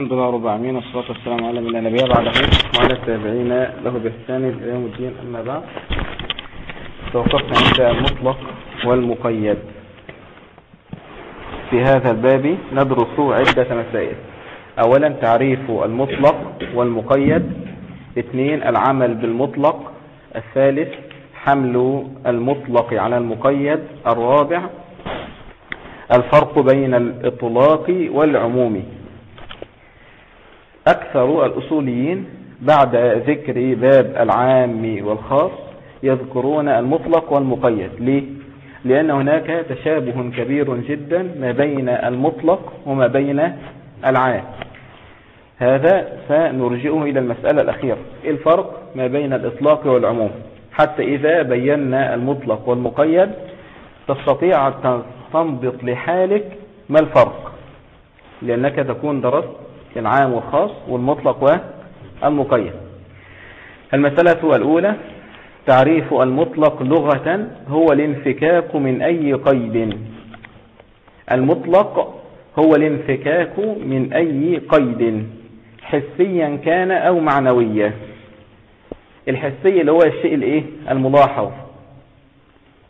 الحمد لله رب العالمين والصلاة والسلام على من نبي بعده وعلى التابعين له بإحسان إلى يوم الدين. أما بعد توقفنا عند المطلق والمقيد. في هذا الباب ندرس عدة مسائل. أولا تعريف المطلق والمقيد اثنين العمل بالمطلق الثالث حمل المطلق على المقيد الرابع الفرق بين الإطلاق والعموم. أكثر الأصوليين بعد ذكر باب العام والخاص يذكرون المطلق والمقيد. ليه؟ لأن هناك تشابه كبير جدا ما بين المطلق وما بين العام. هذا سنرجئه إلى المسألة الأخيرة. الفرق ما بين الإطلاق والعموم؟ حتى إذا بينا المطلق والمقيد تستطيع أن تنبط لحالك ما الفرق؟ لأنك تكون درست العام والخاص والمطلق والمقيد المسألة الأولى تعريف المطلق لغة هو الانفكاك من أي قيد. المطلق هو الانفكاك من أي قيد حسيا كان أو معنويا. الحسي اللي هو الشيء الإيه؟ الملاحظ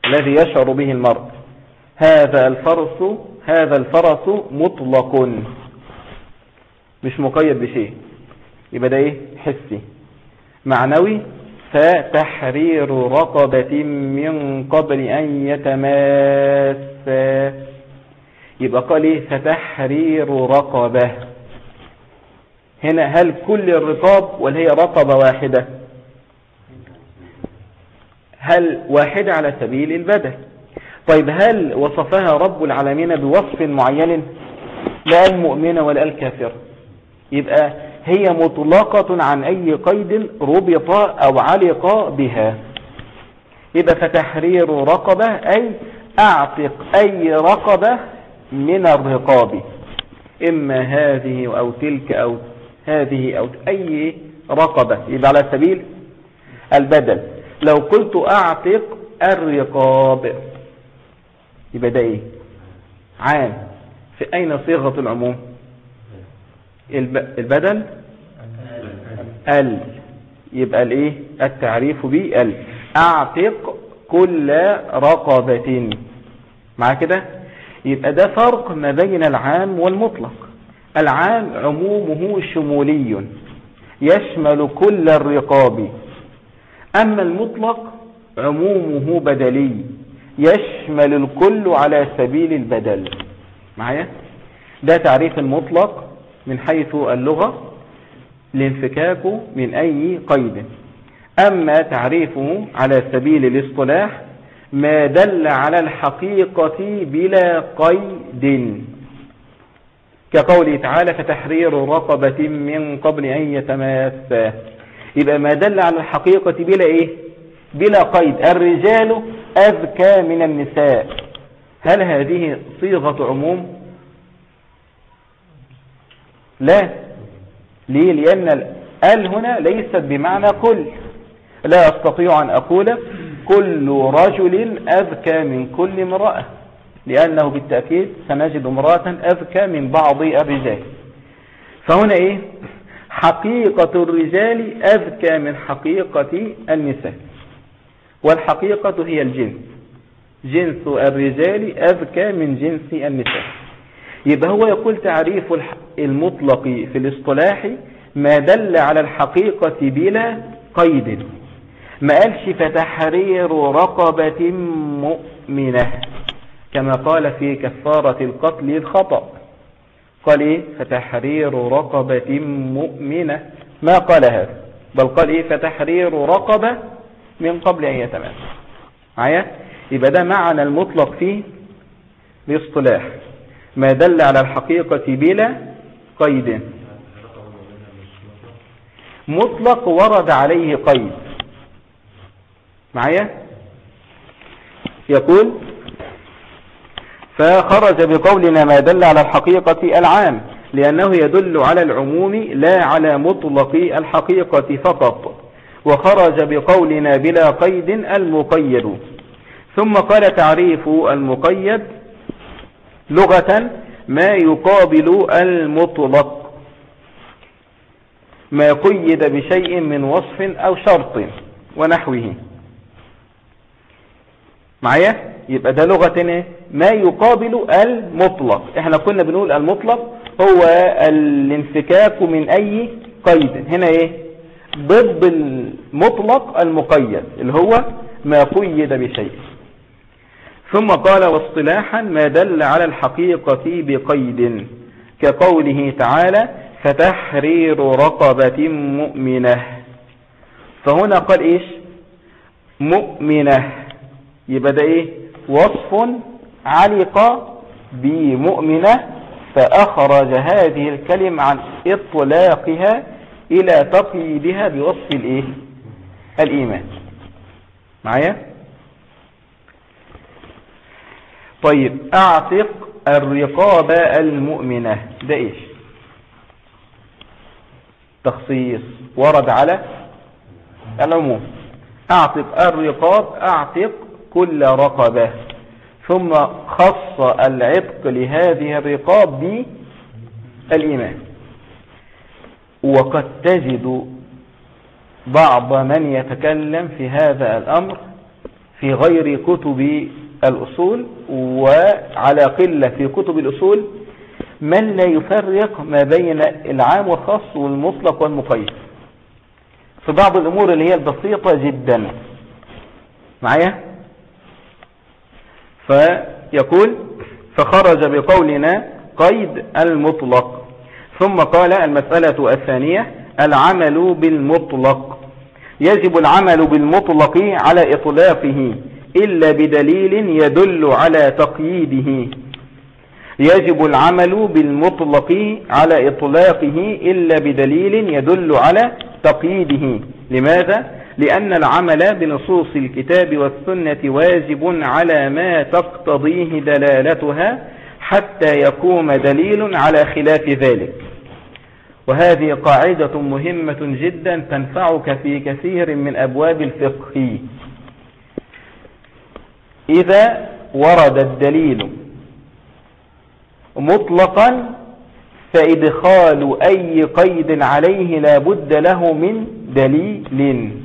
الذي يشعر به المرء. هذا الفرس هذا الفرس مطلق. مش مقيد بشيء. يبقى ده إيه؟ حسي. معنوي فتحرير رقبة من قبل أن يتماسا. يبقى قال إيه؟ فتحرير رقبة. هنا هل كل الرقاب ولا هي رقبة واحدة؟ هل واحدة على سبيل البدل طيب هل وصفها رب العالمين بوصف معين؟ لا المؤمنة ولا الكافر. يبقى هي مطلقة عن أي قيد ربط أو علق بها. يبقى فتحرير رقبة أي أعتق أي رقبة من الرقاب. إما هذه أو تلك أو هذه أو أي رقبة. يبقى على سبيل البدل. لو قلت أعتق الرقاب. يبقى ده إيه؟ عام. في أين صيغة العموم؟ البدل؟ ال. يبقى الايه؟ التعريف به ال. اعتق كل رقبة. مع كده؟ يبقى ده فرق ما بين العام والمطلق. العام عمومه شمولي. يشمل كل الرقاب. أما المطلق عمومه بدلي. يشمل الكل على سبيل البدل. معايا؟ ده تعريف المطلق. من حيث اللغة الانفكاك من أي قيد. أما تعريفه على سبيل الاصطلاح ما دل على الحقيقة بلا قيد. كقوله تعالى فتحرير رقبة من قبل أن يتماسا يبقى ما دل على الحقيقة بلا إيه؟ بلا قيد. الرجال أذكى من النساء. هل هذه صيغة عموم؟ لا. ليه؟ لأن ال هنا ليست بمعنى كل. لا أستطيع أن أقول كل رجل أذكى من كل امرأة لأنه بالتأكيد سنجد امرأة أذكى من بعض الرجال. فهنا إيه؟ حقيقة الرجال أذكى من حقيقة النساء. والحقيقة هي الجنس. جنس الرجال أذكى من جنس النساء. يبقى هو يقول تعريف المطلق في الاصطلاح ما دل على الحقيقة بلا قيد. ما قالش فتحرير رقبة مؤمنة كما قال في كفارة القتل الخطأ قال إيه؟ فتحرير رقبة مؤمنة. ما قال هذا؟ بل قال إيه؟ فتحرير رقبة من قبل أن يتمام. معايا؟ يبقى ده معنى المطلق فيه الاصطلاح. ما دل على الحقيقة بلا قيد. مطلق ورد عليه قيد. معايا؟ يقول فخرج بقولنا ما دل على الحقيقة العام لأنه يدل على العموم لا على مطلق الحقيقة فقط. وخرج بقولنا بلا قيد المقيد. ثم قال تعريف المقيد لغة ما يقابل المطلق. ما قيد بشيء من وصف أو شرط ونحوه. معايا؟ يبقى ده لغة ما يقابل المطلق. إحنا كنا بنقول المطلق هو الانفكاك من أي قيد. هنا إيه؟ ضد المطلق المقيد اللي هو ما قيد بشيء. ثم قال واصطلاحا ما دل على الحقيقة بقيد كقوله تعالى فتحرير رقبة مؤمنة فهنا قال إيش؟ مؤمنة. يبقى ده إيه؟ وصف علق بمؤمنة فأخرج هذه الكلمة عن إطلاقها إلى تقييدها بوصف الإيه؟ الإيمان. معايا؟ طيب أعتق الرقاب المؤمنة. ده إيش؟ تخصيص. ورد على العموم. أعتق الرقاب أعتق كل رقبة. ثم خص العتق لهذه الرقاب بالإيمان. وقد تجد بعض من يتكلم في هذا الأمر في غير كتب الأصول وعلى قلة في كتب الأصول من لا يفرق ما بين العام والخاص والمطلق والمقيد. في بعض الأمور اللي هي البسيطة جدا. معايا؟ فيقول فخرج بقولنا قيد المطلق. ثم قال المسألة الثانية العمل بالمطلق. يجب العمل بالمطلق على إطلاقه إلا بدليل يدل على تقييده. يجب العمل بالمطلق على إطلاقه إلا بدليل يدل على تقييده. لماذا؟ لأن العمل بنصوص الكتاب والسنة واجب على ما تقتضيه دلالتها حتى يقوم دليل على خلاف ذلك. وهذه قاعدة مهمة جدا تنفعك في كثير من أبواب الفقه. إذا ورد الدليل مطلقا فإدخال أي قيد عليه لا بد له من دليل.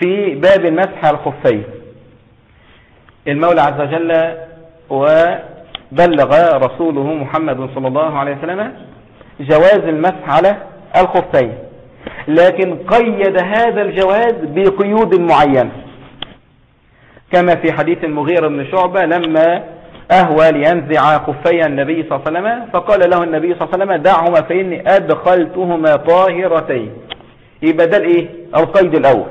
في باب المسح على الخفين. المولى عز وجل وبلغ رسوله محمد صلى الله عليه وسلم جواز المسح على الخفين لكن قيد هذا الجواز بقيود معينة. كما في حديث المغيرة بن شعبة لما أهوى لينزع خفي النبي صلى الله عليه وسلم فقال له النبي صلى الله عليه وسلم دعهما فإني أدخلتهما طاهرتين. يبقى ده الإيه القيد الأول.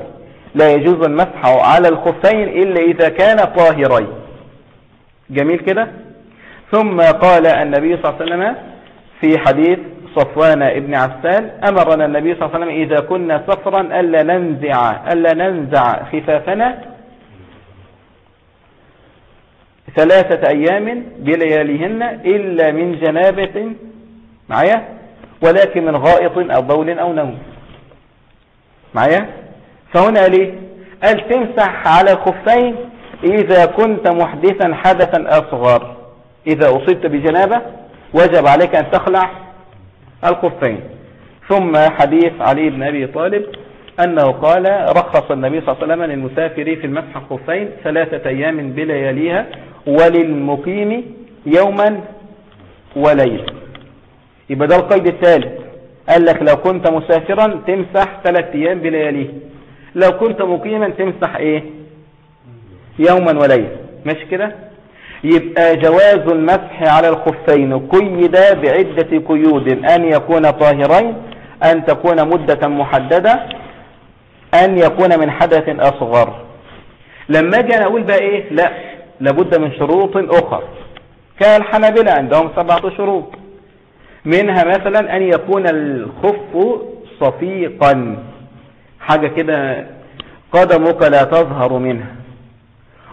لا يجوز المسح على الخفين إلا إذا كان طاهرين. جميل كده؟ ثم قال النبي صلى الله عليه وسلم في حديث صفوان ابن عسال أمرنا النبي صلى الله عليه وسلم إذا كنا سفرا ألا ننزع, ألا ننزع خفافنا ثلاثة أيام بلياليهن إلا من جنابة معايا؟ ولكن من غائط أو بول أو نوم. معايا؟ فهنا ليه؟ قال تمسح على الخفين إذا كنت محدثا حدثا أصغر. إذا أصبت بجنابة وجب عليك أن تخلع الخفين. ثم حديث علي بن أبي طالب أنه قال رخص النبي صلى الله عليه وسلم للمسافر في المسح الخفين ثلاثة أيام بلياليها وللمقيم يوما وليلة. يبقى ده القيد الثالث. قال لك لو كنت مسافرا تمسح ثلاثة أيام بلياليه. لو كنت مقيما تمسح إيه؟ يوما وليلة. ماشي كده؟ يبقى جواز المسح على الخفين قيد بعدة قيود أن يكون طاهرين أن تكون مدة محددة أن يكون من حدث أصغر. لما أجي أنا أقول بقى إيه؟ لا. لابد من شروط أخرى كالحنابلة عندهم سبعة شروط. منها مثلا أن يكون الخف صفيقا. حاجة كده قدمك لا تظهر منها.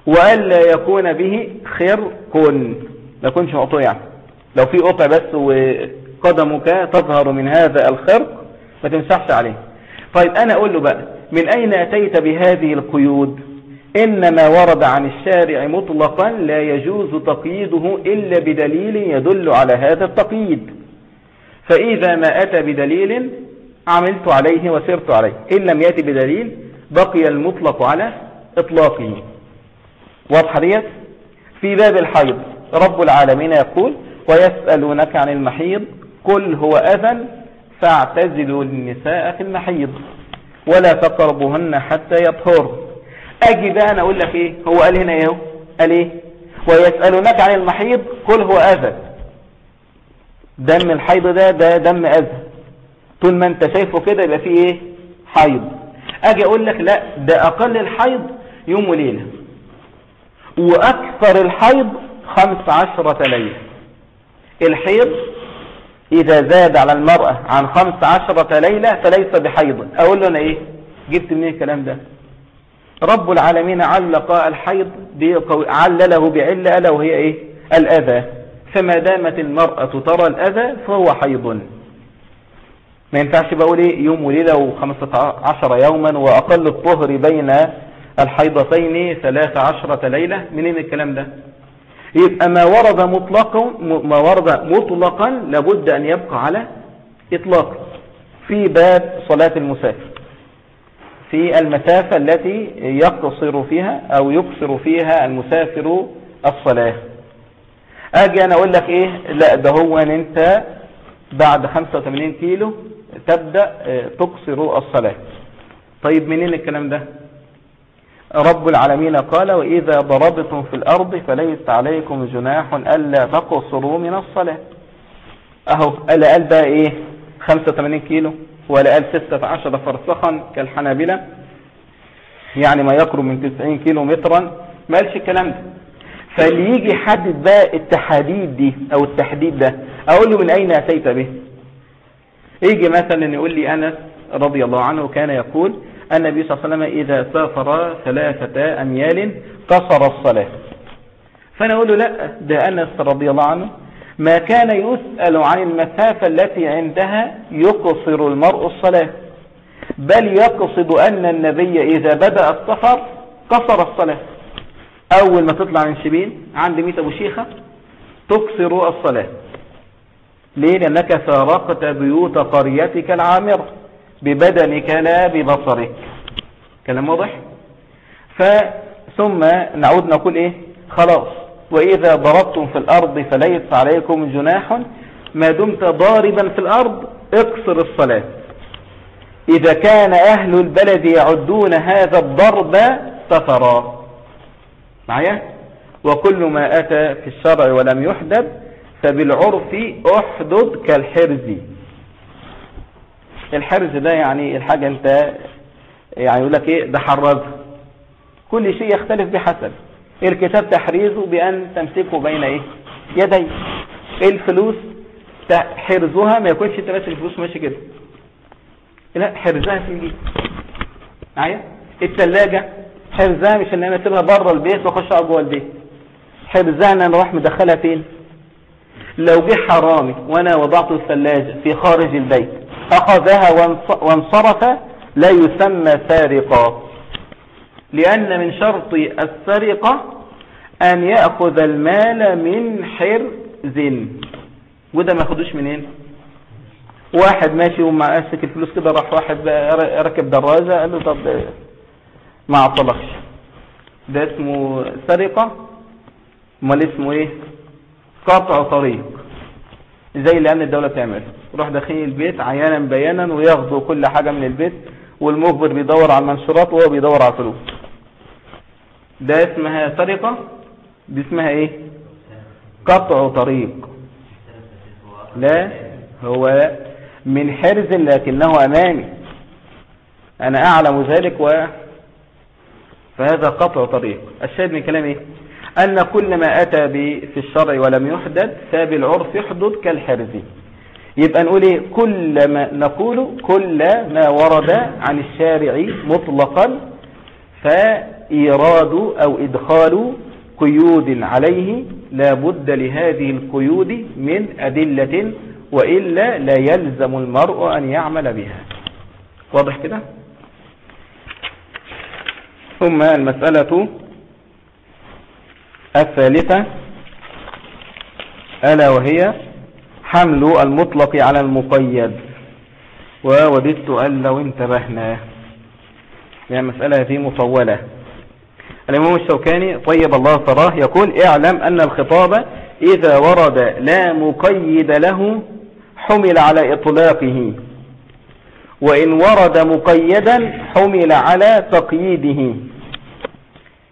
وألا يكون به خرق. ما يكونش قطيع لو في قطع بس وقدمك تظهر من هذا الخرق ما تمسحش عليه. طيب أنا أقول له بقى من أين أتيت بهذه القيود؟ إنما ورد عن الشارع مطلقا لا يجوز تقييده إلا بدليل يدل على هذا التقييد. فإذا ما أتى بدليل عملت عليه وسرت عليه. إن لم يأتي بدليل بقي المطلق على إطلاقه. واضحة ديت؟ في باب الحيض رب العالمين يقول ويسألونك عن المحيض قل هو أذن فاعتزلوا النساء في المحيض ولا تقربهن حتى يطهر أجي بقى أنا أقول لك إيه؟ هو قال هنا إيه قال إيه؟ ويسألونك عن المحيض قل هو أذى. دم الحيض ده ده دم أذى. طول ما أنت شايفه كده يبقى فيه إيه؟ حيض. أجي أقول لك لا ده أقل الحيض يوم وليلة. وأكثر الحيض خمس عشرة ليلة. الحيض إذا زاد على المرأة عن خمس عشرة ليلة فليس بحيض. أقول له أنا إيه؟ جبت منين الكلام ده؟ رب العالمين علق الحيض علله بعلة ألا وهي إيه؟ الأذى. فما دامت المرأة ترى الأذى فهو حيض. ما ينفعش بقول إيه؟ يوم وليلة وخمسة عشر يوما وأقل الطهر بين الحيضتين ثلاثة عشرة ليلة. منين الكلام ده؟ يبقى ما ورد مطلقا ما ورد مطلقا لابد أن يبقى على إطلاق في باب صلاة المسافر. في المسافة التي يقصر فيها أو يقصر فيها المسافر الصلاة. آجي أنا أقول لك إيه؟ لا ده هو إن أنت بعد 85 كيلو تبدأ آه، تقصر الصلاة. طيب منين الكلام ده؟ رب العالمين قال وإذا ضربتم في الأرض فليس عليكم جناح ألا تقصروا من الصلاة. أهو قال بقى إيه؟ 85 كيلو. ولا قال 16 فرسخا كالحنابلة يعني ما يقرب من 90 كيلو مترا ما قالش الكلام ده. فاللي يجي يحدد بقى التحديد دي أو التحديد ده أقول له من أين أتيت به؟ يجي مثلا يقول لي أنس رضي الله عنه كان يقول النبي صلى الله عليه وسلم إذا سافر ثلاثة أميال قصر الصلاة. فأنا أقول له لا ده أنس رضي الله عنه ما كان يسأل عن المسافة التي عندها يقصر المرء الصلاة. بل يقصد أن النبي إذا بدأ السفر قصر الصلاة. أول ما تطلع من شبين عند ميت أبو شيخة تقصر الصلاة. ليه لأنك فارقت بيوت قريتك العامرة ببدنك لا ببصرك. كلام واضح؟ فثم نعود نقول إيه؟ خلاص. وإذا ضربتم في الأرض فليس عليكم جناح ما دمت ضاربا في الأرض اقصر الصلاة. إذا كان أهل البلد يعدون هذا الضرب سفرا. معايا؟ وكل ما أتى في الشرع ولم يحدد فبالعرف أحدد كالحرز. الحرز ده يعني الحاجة أنت يعني يقول لك إيه؟ ده حرز. كل شيء يختلف بحسب. الكتاب تحريزه بأن تمسكه بين إيه؟ يدي. الفلوس حرزها ما يكونش انت الفلوس ماشي كده. لا حرزها في الجيب معايا؟ الثلاجة حرزها مش إن أنا أسيبها بره البيت واخش جوه البيت. حرزها إن أنا أروح مدخلها فين؟ لو جه حرامي وأنا وضعت الثلاجة في خارج البيت أخذها وانصرف لا يسمى سارقا. لأن من شرط السرقة أن يأخذ المال من حرز. وده ما ياخدوش منين؟ واحد ماشي وماسك الفلوس كده راح واحد ركب دراجة قال له طب ما أعطلكش. ده اسمه سرقة. أمال اسمه إيه؟ قطع طريق. زي اللي أن الدولة تعمل روح داخلين البيت عيانا بيانا وياخدوا كل حاجة من البيت والمخبر بيدور على المنشورات وهو بيدور على الفلوس. ده اسمها سرقة دي اسمها إيه؟ قطع طريق. لا هو من حرز لكنه امامي أنا أعلم ذلك و فهذا قطع طريق. الشاهد من كلام إيه أن كل ما أتى في الشرع ولم يحدد فبالعرف يحدد كالحرز. يبقى نقول إيه؟ كل ما نقول كل ما ورد عن الشارع مطلقا فإيراد أو إدخال قيود عليه لا بد لهذه القيود من أدلة وإلا لا يلزم المرء أن يعمل بها. واضح كده؟ ثم المسألة الثالثة ألا وهي حمل المطلق على المقيد. ووددت أن لو انتبهنا. يعني مسألة هذه مطولة. الإمام الشوكاني طيب الله ثراه يقول اعلم أن الخطاب إذا ورد لا مقيد له حمل على إطلاقه وإن ورد مقيدا حمل على تقييده.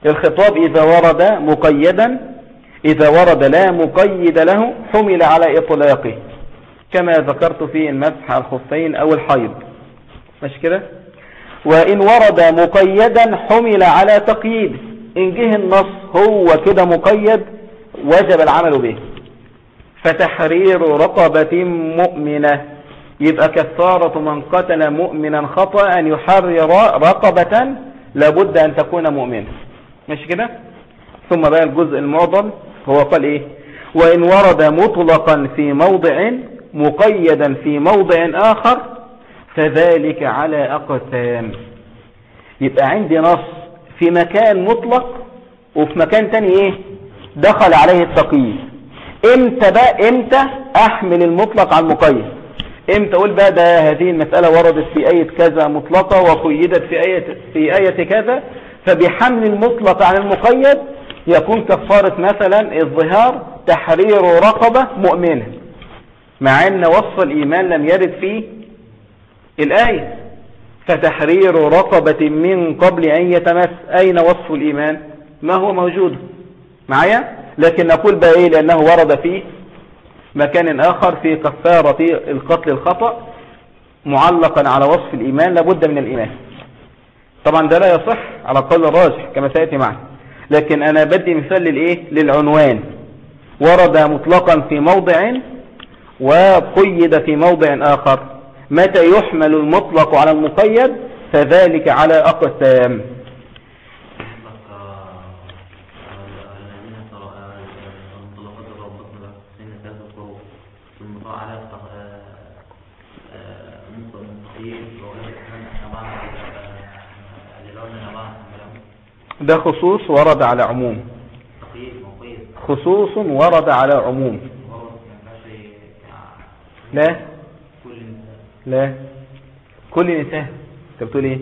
الخطاب إذا ورد مقيدا إذا ورد لا مقيد له حمل على إطلاقه كما ذكرت في المسح الخفين أو الحيض. مش كده؟ وإن ورد مقيدا حمل على تقييد. إن جه النص هو كده مقيد وجب العمل به. فتحرير رقبة مؤمنة. يبقى كفارة من قتل مؤمنا خطأ أن يحرر رقبة لابد أن تكون مؤمنة. مش كده؟ ثم بقى الجزء المعضل هو قال إيه؟ وإن ورد مطلقا في موضع مقيدا في موضع آخر فذلك على أقسام. يبقى عندي نص في مكان مطلق وفي مكان تاني إيه؟ دخل عليه التقييد. إمتى بقى؟ إمتى؟ أحمل المطلق على المقيد. إمتى؟ أقول بقى ده هذه المسألة وردت في آية كذا مطلقة وقيدت في آية, في آية كذا. فبحمل المطلق على المقيد يكون كفارة مثلا الظهار تحرير رقبة مؤمنة مع إن وصف الإيمان لم يرد في الآية فتحرير رقبة من قبل أن يتمس أين وصف الإيمان؟ ما هو موجود؟ معايا؟ لكن نقول بقى إيه لأنه ورد في مكان آخر في كفارة القتل الخطأ معلقا على وصف الإيمان لابد من الإيمان. طبعا ده لا يصح على قول الراجح كما سيأتي معنا لكن أنا بدي مثال للإيه؟ للعنوان. ورد مطلقا في موضع وقيد في موضع آخر. متى يحمل المطلق على المقيد فذلك على أقسام. ده خصوص ورد على عموم. خصوص ورد على عموم. لا؟ لا. كل نساء أنت بتقول إيه؟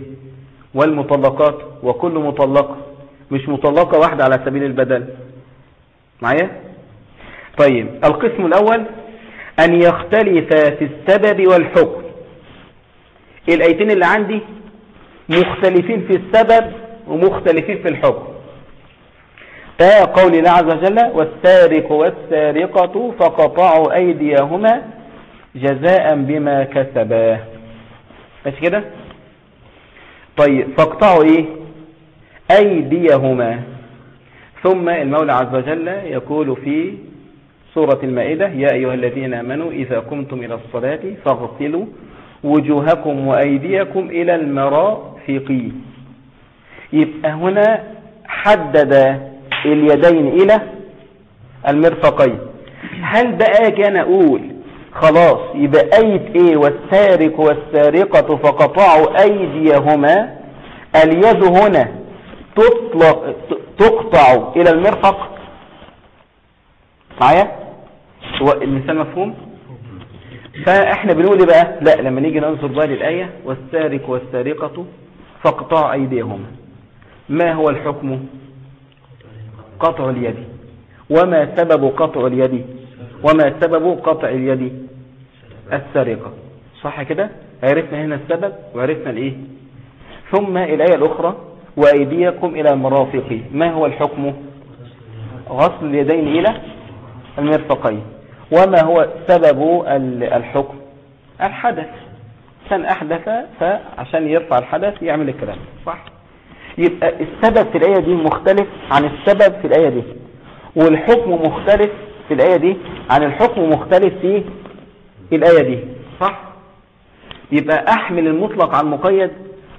والمطلقات وكل مطلقة مش مطلقة واحدة على سبيل البدل. معايا؟ طيب القسم الأول أن يختلف في السبب والحكم. الآيتين اللي عندي مختلفين في السبب ومختلفين في الحكم. قول الله عز وجل والسارق والسارقة فقطعوا أيديهما جزاء بما كسبا. مش كده؟ طيب فاقطعوا إيه؟ أيديهما. ثم المولى عز وجل يقول في سورة المائدة يا أيها الذين آمنوا إذا قمتم إلى الصلاة فاغسلوا وجوهكم وأيديكم إلى المرافق. يبقى هنا حدد اليدين إلى المرفقين. هل بقى كان أقول خلاص يبقى آية إيه؟ والسارق والسارقة فقطعوا أيديهما. اليد هنا تطلق تقطع إلى المرفق. معايا؟ المثال مفهوم؟ فإحنا بنقول إيه بقى؟ لا لما نيجي ننظر بقى للآية والسارق والسارقة فاقطعوا أيديهما. ما هو الحكم؟ قطع اليد. وما سبب قطع اليد؟ وما سبب قطع اليد؟ السرقة. صح كده؟ عرفنا هنا السبب وعرفنا الإيه؟ ثم الآية الأخرى وأيديكم إلى المرافق. ما هو الحكم؟ غسل اليدين إلى المرفقين. وما هو سبب الحكم؟ الحدث. كان أحدث فعشان يرفع الحدث يعمل الكلام. صح؟ يبقى السبب في الآية دي مختلف عن السبب في الآية دي. والحكم مختلف في الآية دي. عن الحكم مختلف في الآية دي. صح؟ يبقى أحمل المطلق عن المقيد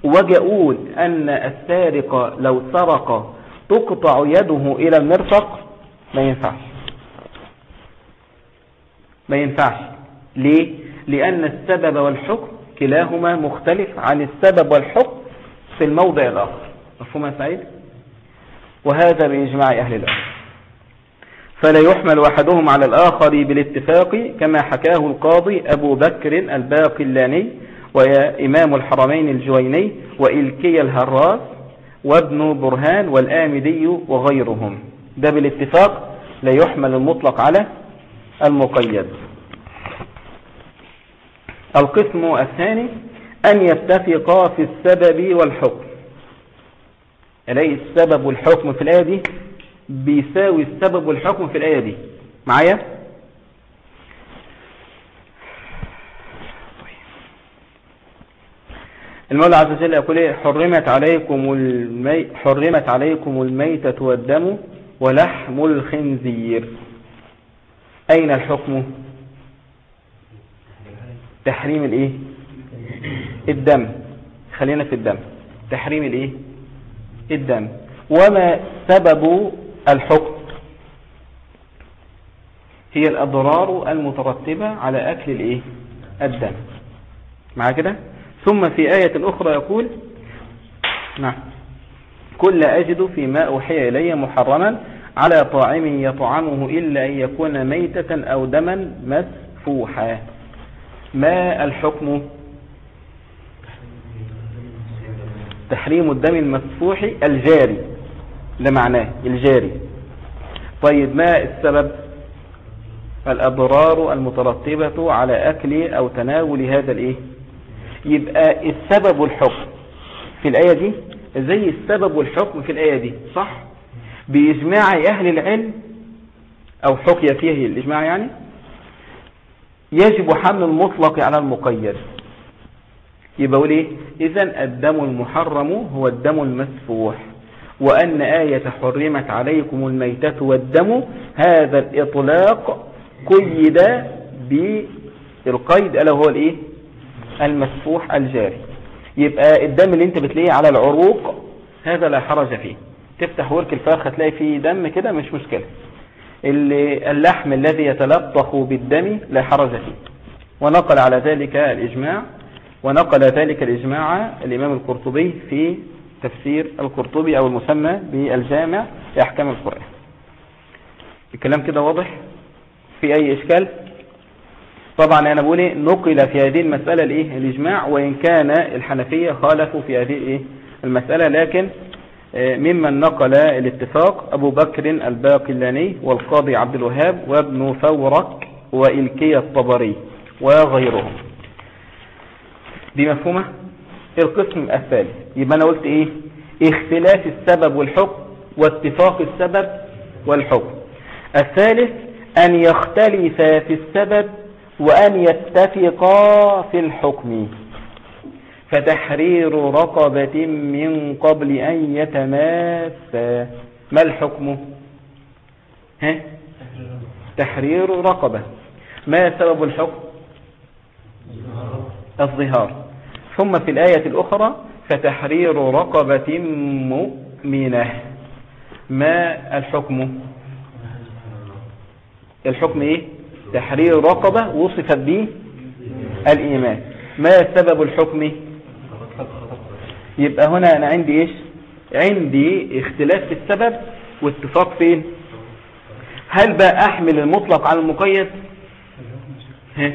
وأجي أقول أن السارق لو سرق تقطع يده إلى المرفق ما ينفعش. ما ينفعش. ليه؟ لأن السبب والحكم كلاهما مختلف عن السبب والحكم في الموضع الآخر. مفهوم يا سعيد؟ وهذا بإجماع أهل الأرض فلا يحمل أحدهم على الآخر بالاتفاق كما حكاه القاضي أبو بكر الباقلاني وإمام الحرمين الجويني وإلكي الهراس وابن برهان والآمدي وغيرهم. ده بالاتفاق لا يحمل المطلق على المقيد. القسم الثاني أن يتفقا في السبب والحكم. ألاقي السبب والحكم في الآية دي؟ بيساوي السبب والحكم في الآية دي. معايا؟ المولى عز وجل يقول إيه؟ حرمت عليكم المي حرمت عليكم الميتة والدم ولحم الخنزير. أين الحكم؟ تحريم الإيه؟ الدم. خلينا في الدم. تحريم الإيه؟ الدم. وما سبب الحكم. هي الأضرار المترتبة على أكل الإيه؟ الدم. مع كده؟ ثم في آية أخرى يقول نعم. كل أجد فيما أوحي إلي محرما على طاعم يطعمه إلا أن يكون ميتة أو دما مسفوحا. ما الحكم؟ تحريم الدم المسفوح الجاري. ده معناه الجاري. طيب ما السبب؟ الأضرار المترتبة على أكل أو تناول هذا الإيه؟ يبقى السبب والحكم. في الآية دي؟ زي السبب والحكم في الآية دي؟ صح؟ بإجماع أهل العلم أو حكي فيه الإجماع يعني؟ يجب حمل المطلق على المقيد. يبقى وليه اذا الدم المحرم هو الدم المسفوح. وأن آية حرمت عليكم الميتة والدم هذا الإطلاق قيد بالقيد ألا هو الإيه؟ المسفوح الجاري. يبقى الدم اللي أنت بتلاقيه على العروق هذا لا حرج فيه. تفتح ورك الفرخ هتلاقي فيه دم كده مش مشكلة. اللحم الذي يتلطخ بالدم لا حرج فيه. ونقل على ذلك الإجماع ونقل ذلك الإجماع الإمام القرطبي في تفسير القرطبي أو المسمى بالجامع لأحكام القرآن. الكلام كده واضح؟ في أي إشكال؟ طبعا أنا بقول إيه نقل في هذه المسألة الإيه؟ الإجماع وإن كان الحنفية خالفوا في هذه الإيه؟ المسألة. لكن آه، ممن نقل الاتفاق أبو بكر الباقلاني والقاضي عبد الوهاب وابن فورك وإلكي الطبري وغيرهم. دي مفهومة؟ القسم الثالث يبقى أنا قلت إيه؟ اختلاف السبب والحكم واتفاق السبب والحكم. الثالث أن يختلف في السبب وأن يتفقا في الحكم. فتحرير رقبة من قبل أن يتماسا ما الحكم؟ ها؟ تحرير رقبة. ما سبب الحكم؟ الظهار. ثم في الآية الأخرى فتحرير رقبة مؤمنة. ما الحكم؟ الحكم إيه؟ تحرير رقبة وصفت به الإيمان. ما سبب الحكم؟ يبقى هنا أنا عندي إيش؟ عندي اختلاف في السبب واتفاق فين؟ هل بقى أحمل المطلق على المقيد؟ ها؟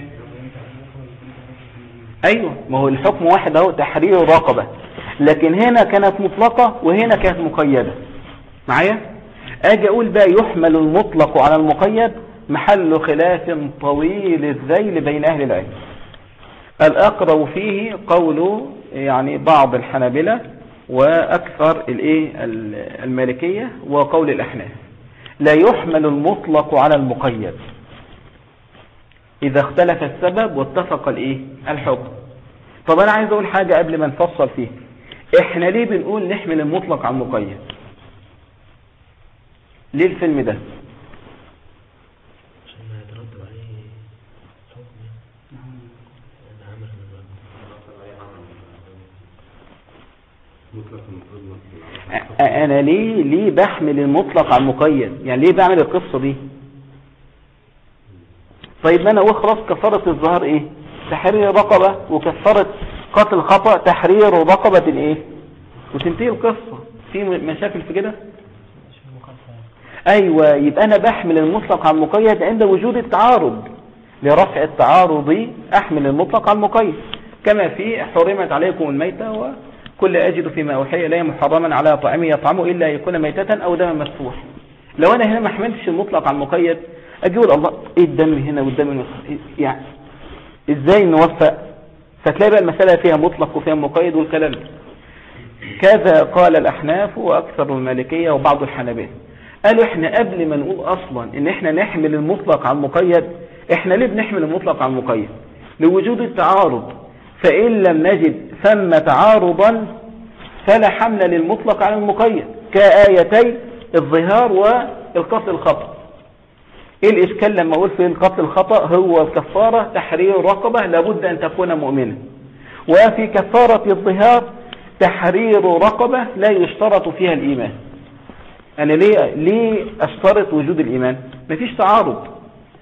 أيوه ما هو الحكم واحد أهو تحرير رقبة لكن هنا كانت مطلقة وهنا كانت مقيدة. معايا؟ آجي أقول بقى يحمل المطلق على المقيد محل خلاف طويل الذيل بين أهل العلم. الأقرب فيه قول يعني بعض الحنابلة وأكثر الإيه؟ المالكية وقول الأحناف. لا يحمل المطلق على المقيد. إذا اختلف السبب واتفق الإيه؟ الحكم. طب أنا عايز أقول حاجة قبل ما نفصل فيه إحنا ليه بنقول نحمل المطلق على المقيد؟ ليه الفيلم ده؟ أنا ليه ليه بحمل المطلق على المقيد؟ يعني ليه بعمل القصة دي؟ طيب ما أنا أقول خلاص كفارة الظهر إيه؟ تحرير رقبة وكفارة قتل خطأ تحرير رقبة إيه وتنتهي القصة. في مشاكل في كده؟ أيوه يبقى أنا بحمل المطلق على المقيد عند وجود التعارض. لرفع التعارض أحمل المطلق على المقيد. كما في حرمت عليكم الميتة وكل أجد فيما أوحي إليه محرما على طعام يطعمه إلا يكون ميتة أو دما مسفوح. لو أنا هنا ما حملتش المطلق على المقيد أجي أقول الله إيه الدم هنا والدم يعني إزاي نوفق؟ فتلاقي بقى المسألة فيها مطلق وفيها مقيد والكلام كذا قال الأحناف وأكثر المالكية وبعض الحنابلة. قالوا إحنا قبل ما نقول أصلا إن إحنا نحمل المطلق على المقيد إحنا ليه بنحمل المطلق على المقيد؟ لوجود التعارض. فإن لم نجد ثم تعارضا فلا حمل للمطلق على المقيد. كآيتي الظهار والقتل الخطأ. إيه الإشكال لما أقول في القتل الخطأ؟ هو الكفارة تحرير رقبة لابد أن تكون مؤمنة. وفي كفارة الظهار تحرير رقبة لا يشترط فيها الإيمان. أنا ليه, ليه أشترط وجود الإيمان؟ مفيش تعارض.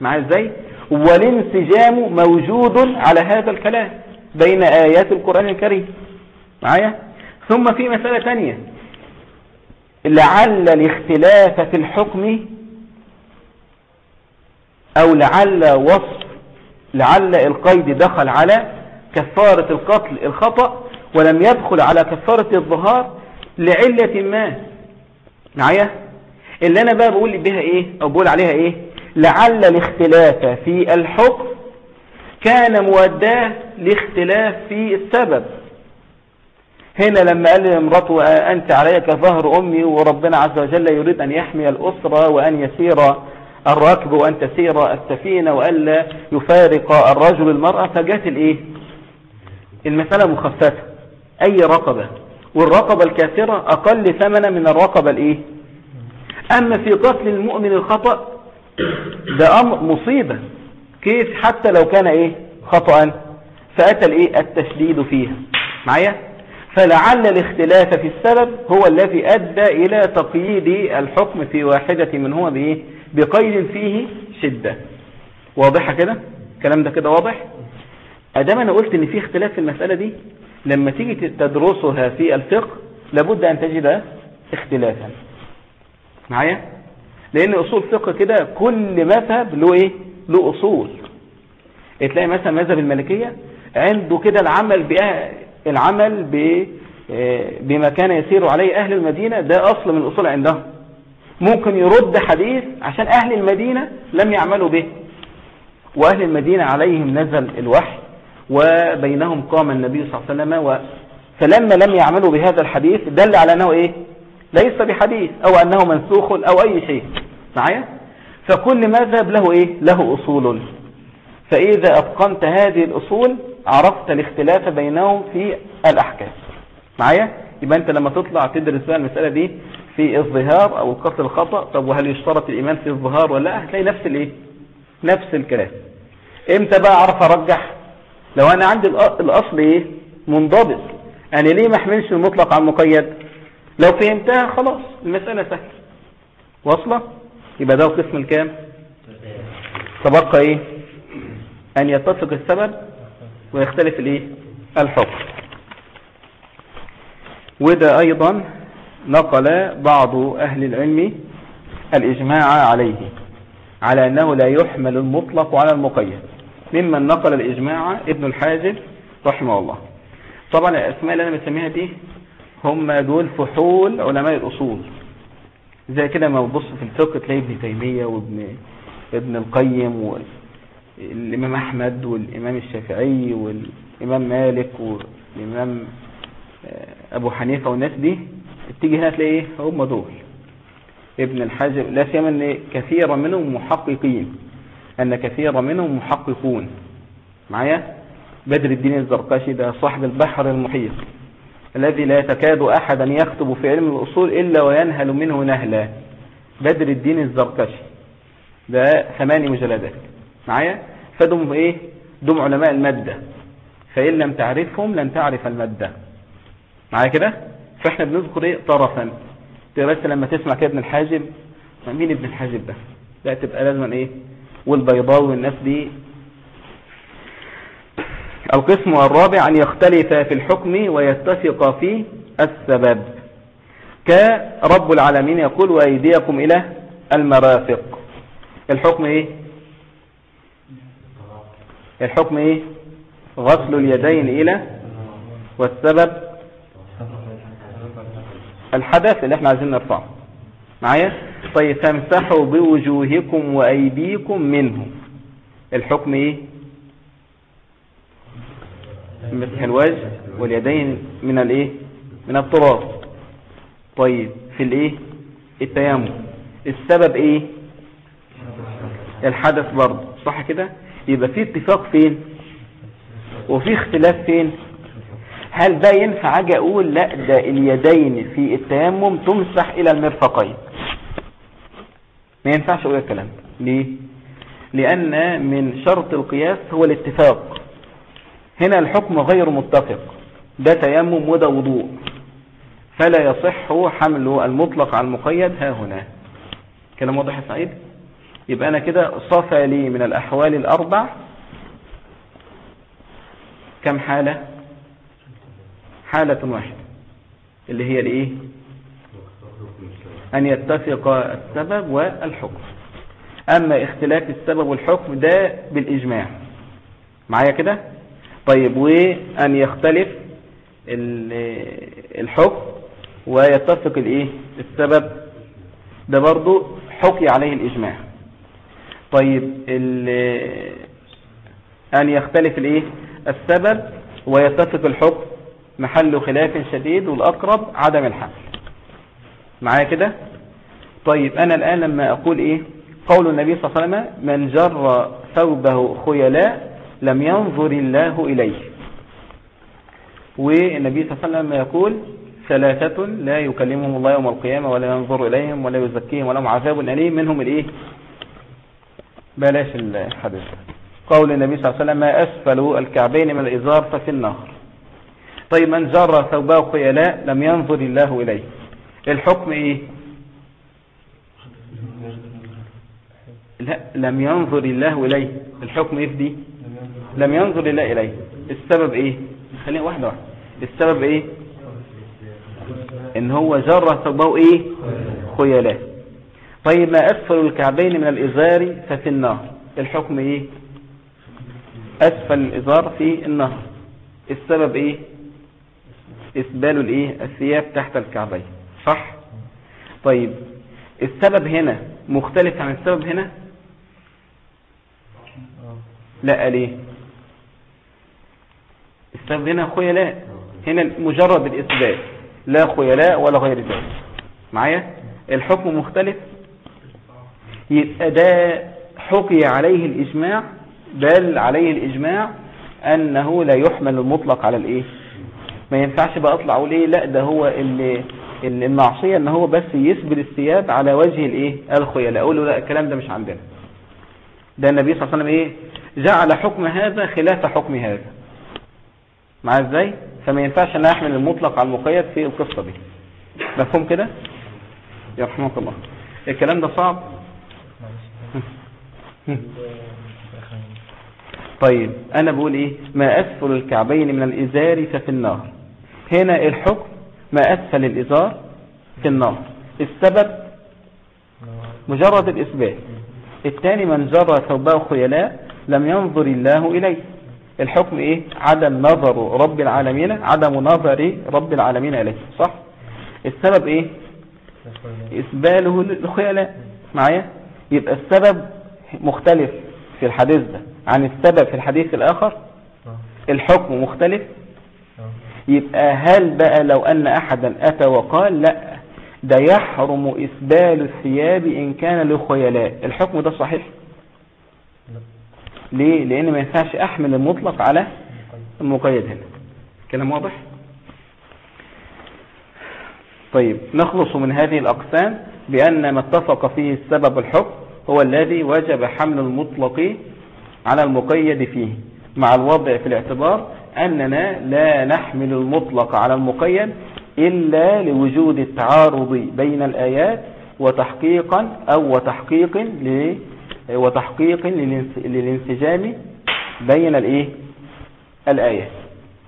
مع إزاي؟ والانسجام موجود على هذا الكلام بين آيات القرآن الكريم. معايا؟ ثم في مسألة تانية. لعل الاختلاف في الحكم أو لعل وصف لعل القيد دخل على كفارة القتل الخطأ ولم يدخل على كفارة الظهار لعلة ما؟ معايا؟ اللي أنا بقى بقول بها إيه؟ أو بقول عليها إيه؟ لعل الاختلاف في الحكم كان موداه لاختلاف في السبب. هنا لما قال لامرته أنت علي كظهر أمي وربنا عز وجل يريد أن يحمي الأسرة وأن يسير الركب وأن تسير السفينة وألا يفارق الرجل المرأة فجات الإيه؟ المسألة مخففة. أي رقبة؟ والرقبة الكافرة أقل ثمنا من الرقبة الإيه؟ أما في قتل المؤمن الخطأ ده أمر مصيبة. كيف؟ حتى لو كان إيه؟ خطأ. فأتى الإيه؟ التشديد فيها. معايا؟ فلعل الاختلاف في السبب هو الذي أدى إلى تقييد الحكم في واحدة من هو بإيه؟ بقيد فيه شدة. واضحة كده؟ الكلام ده كده واضح؟ أدام أنا قلت إن في اختلاف في المسألة دي لما تيجي تدرسها في الفقه لابد أن تجد اختلافا. معايا؟ لأن أصول فقه كده كل مذهب له إيه؟ له أصول. تلاقي مثلا مذهب الملكية عنده كده العمل بأه العمل بما كان يسير عليه أهل المدينة ده أصل من الأصول عندهم. ممكن يرد حديث عشان أهل المدينة لم يعملوا به. وأهل المدينة عليهم نزل الوحي وبينهم قام النبي صلى الله عليه وسلم و... فلما لم يعملوا بهذا الحديث دل على أنه إيه؟ ليس بحديث أو أنه منسوخ أو أي شيء. معايا؟ فكل مذهب له إيه؟ له أصول. فإذا أتقنت هذه الأصول عرفت الاختلاف بينهم في الأحكام. معايا؟ يبقى أنت لما تطلع تدرس بقى المسألة دي في الظهار أو القتل الخطأ طب وهل يشترط الإيمان في الظهار ولا لا؟ هتلاقي نفس الإيه؟ نفس الكلام. إمتى بقى أعرف أرجح؟ لو أنا عندي الأصل إيه؟ منضبط. أنا ليه ما أحملش المطلق على المقيد؟ لو فهمتها خلاص المسألة سهلة. واصلة؟ يبقى ده القسم الكام؟ تبقى إيه؟ أن يتفق السبب ويختلف الإيه؟ الحكم. وده أيضا نقل بعض أهل العلم الإجماع عليه على أنه لا يحمل المطلق على المقيد. ممن نقل الإجماع ابن الحاجب رحمه الله. طبعا الأسماء اللي أنا بسميها دي هم دول فحول علماء الأصول. زي كده ما تبص في الفقه تلاقي ابن تيمية وابن ابن القيم والإمام أحمد والإمام الشافعي والإمام مالك والإمام أبو حنيفة والناس دي تلاقي إيه؟ هم دول. ابن الحجر لا سيما إن كثيرا منهم محققين. أن كثيرا منهم محققون. معايا؟ بدر الدين الزرقاشي ده صاحب البحر المحيط الذي لا يتكاد أحدا يكتب في علم الأصول إلا وينهل منه نهلا. بدر الدين الزركشي ده ثماني مجلدات. معايا؟ فدم إيه؟ دم علماء المادة. فإن لم تعرفهم لن تعرف المادة. معايا كده؟ فإحنا بنذكر إيه؟ طرفا. بس لما تسمع كده ابن الحاجب؟ مين ابن الحاجب ده؟ لا تبقى لازم إيه؟ والبيضاوي والناس دي. القسم الرابع أن يختلف في الحكم ويتفق في السبب. كرب العالمين يقول وأيديكم إلى المرافق. الحكم إيه؟ الحكم إيه؟ غسل اليدين إلى والسبب. الحدث اللي إحنا عايزين نرفعه. معايا؟ طيب تمسحوا بوجوهكم وأيديكم منه. الحكم إيه؟ مسح الوجه واليدين من الإيه؟ من التراب. طيب في الإيه؟ التيمم. السبب إيه؟ الحدث برضه. صح كده؟ يبقى في اتفاق فين؟ وفي اختلاف فين؟ هل ده ينفع؟ أجي أقول لا ده اليدين في التيمم تمسح إلى المرفقين. ما ينفعش أقول الكلام. ليه؟ لأن من شرط القياس هو الاتفاق. هنا الحكم غير متفق. ده تيمم وده وضوء. فلا يصح حمل المطلق على المقيد. ها هنا. كلام واضح يا سعيد؟ يبقى أنا كده صفى لي من الأحوال الأربع. كم حالة؟ حالة واحدة اللي هي الإيه؟ أن يتفق السبب والحكم. أما اختلاف السبب والحكم ده بالإجماع. معايا كده؟ طيب وأن يختلف الحكم ويتفق الإيه؟ السبب. ده برضو حكي عليه الإجماع. طيب أن يختلف الإيه؟ السبب ويتفق الحكم محل خلاف شديد والأقرب عدم الحمل. معايا كده؟ طيب أنا الآن لما أقول إيه؟ قول النبي صلى الله عليه وسلم من جر ثوبه خيلاء لم ينظر الله إليه. والنبي صلى الله عليه وسلم يقول ثلاثة لا يكلمهم الله يوم القيامة ولا ينظر إليهم ولا يزكيهم ولهم عذاب أليم. منهم الإيه؟ بلاش الحديث. قول النبي صلى الله عليه وسلم ما أسفل الكعبين من الإزار ففي النهر. طيب من جر ثوبه خيلاء لم ينظر الله إليه. الحكم إيه؟ لا لم ينظر الله إليه. الحكم إيه في دي؟ لم ينظر الله إليه. السبب إيه؟ خلينا واحدة واحدة. السبب إيه؟ إن هو جر ثوبه إيه؟ خيلاء طيب ما أسفل الكعبين من الإزار ففي النهر الحكم إيه؟ أسفل الإزار في النهر السبب إيه؟ إسبال الإيه؟ الثياب تحت الكعبين. صح؟ طيب السبب هنا مختلف عن السبب هنا؟ لا ليه السبب هنا خيلاء. هنا مجرد الإثبات. لا خيلاء ولا غير ذلك. معايا؟ الحكم مختلف. يبقى ده حكي عليه الإجماع بل عليه الإجماع أنه لا يحمل المطلق على الإيه؟ ما ينفعش بقى أطلع أقول إيه لا ده هو اللي المعصية ان هو بس يسبل الثياب على وجه الايه الخيلاء أقول له لا الكلام ده مش عندنا. ده النبي صلى الله عليه وسلم إيه جعل حكم هذا خلاف حكم هذا. مع إزاي؟ فما ينفعش ان أحمل المطلق على المقيد في القصة دي. مفهوم كده؟ يرحمك الله. الكلام ده صعب؟ طيب أنا بقول إيه ما أسفل الكعبين من الإزار ففي النار. هنا الحكم ما أسفل الإزار في النار. السبب مجرد الإثبات. الثاني من جرى ثوبه خيلاء لم ينظر الله إليه. الحكم إيه؟ عدم نظر رب العالمين عدم نظر رب العالمين إليه. صح؟ السبب إيه؟ إسباله الخيلاء معايا؟ يبقى السبب مختلف في الحديث ده. عن السبب في الحديث الآخر الحكم مختلف يبقى هل بقى لو أن أحدا أتى وقال لا ده يحرم إسبال الثياب إن كان لخيلاء. الحكم ده صحيح؟ ليه؟ لأن ما ينفعش أحمل المطلق على المقيد هنا. كلام واضح؟ طيب نخلص من هذه الأقسام بأن ما اتفق فيه السبب الحكم هو الذي وجب حمل المطلق على المقيد فيه مع الوضع في الاعتبار أننا لا نحمل المطلق على المقيد إلا لوجود التعارض بين الآيات وتحقيقا أو وتحقيق وتحقيق للانسجام بين الإيه؟ الآيات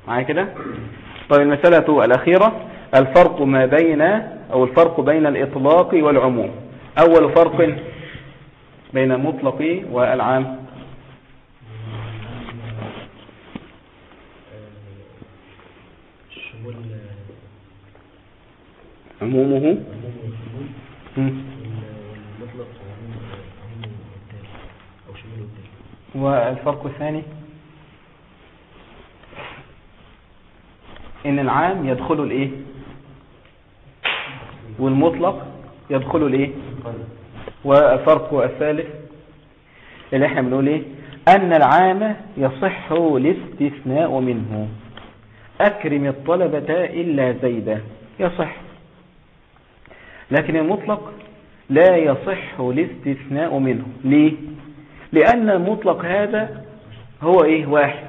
معايا كده؟ طيب المسألة الأخيرة الفرق ما بين أو الفرق بين الإطلاق والعموم. أول فرق بين المطلق والعام. عمومه. والفرق الثاني إن العام يدخل الإيه؟ والمطلق يدخل الإيه؟ والفرق الثالث اللي إحنا بنقول إيه؟ أن العام يصح الاستثناء منه. أكرم الطلبة إلا زيدا. يصح. لكن المطلق لا يصح الاستثناء منه. ليه؟ لأن المطلق هذا هو إيه؟ واحد.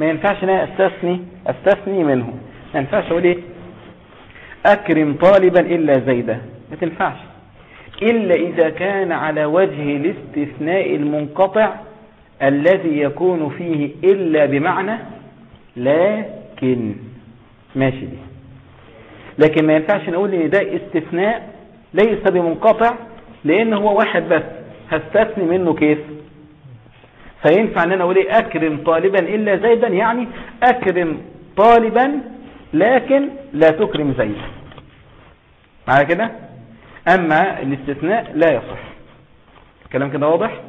ما ينفعش أنا أستثني أستثني منه. ما ينفعش أقول إيه؟ أكرم طالبا إلا زيدا. ما تنفعش. إلا إذا كان على وجه الاستثناء المنقطع الذي يكون فيه إلا بمعنى لكن. ماشي دي. لكن ما ينفعش نقول إن ده استثناء ليس بمنقطع لأن هو واحد بس. هستثني منه كيف؟ فينفع إن أنا أقول إيه؟ أكرم طالبا إلا زيدا يعني أكرم طالبا لكن لا تكرم زيدا. معايا كده؟ أما الاستثناء لا يصح. الكلام كده واضح؟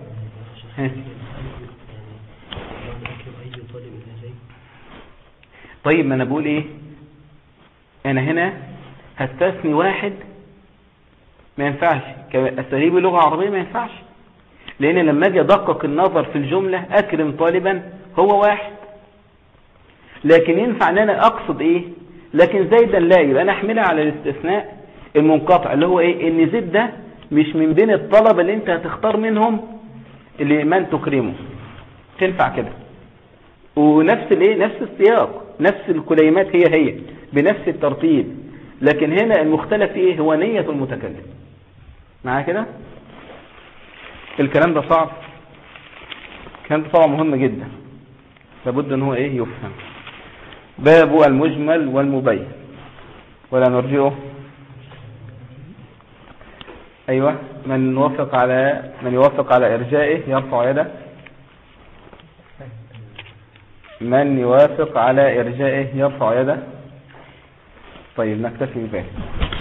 طيب ما أنا بقول إيه؟ أنا هنا هستثني واحد ما ينفعش. استجيب لغة عربية ما ينفعش. لأن لما أجي أدقق النظر في الجملة أكرم طالبا هو واحد. لكن ينفع إن أنا أقصد إيه؟ لكن زيدا لا يبقى أنا أحملها على الاستثناء المنقطع اللي هو إيه؟ إن زيد ده مش من بين الطلبة اللي أنت هتختار منهم اللي من تكرمه. تنفع كده. ونفس الإيه؟ نفس السياق نفس الكليمات هي هي بنفس الترتيب. لكن هنا المختلف إيه؟ هو نية المتكلم. معايا كده؟ الكلام ده صعب. الكلام ده طبعا مهم جدا. لابد إن هو إيه؟ يفهم. باب المجمل والمبين. ولا نرجئه أيوه. من يوافق على من يوافق على إرجائه يرفع يده. من يوافق على إرجائه يرفع يده. طيب نكتفي بذلك.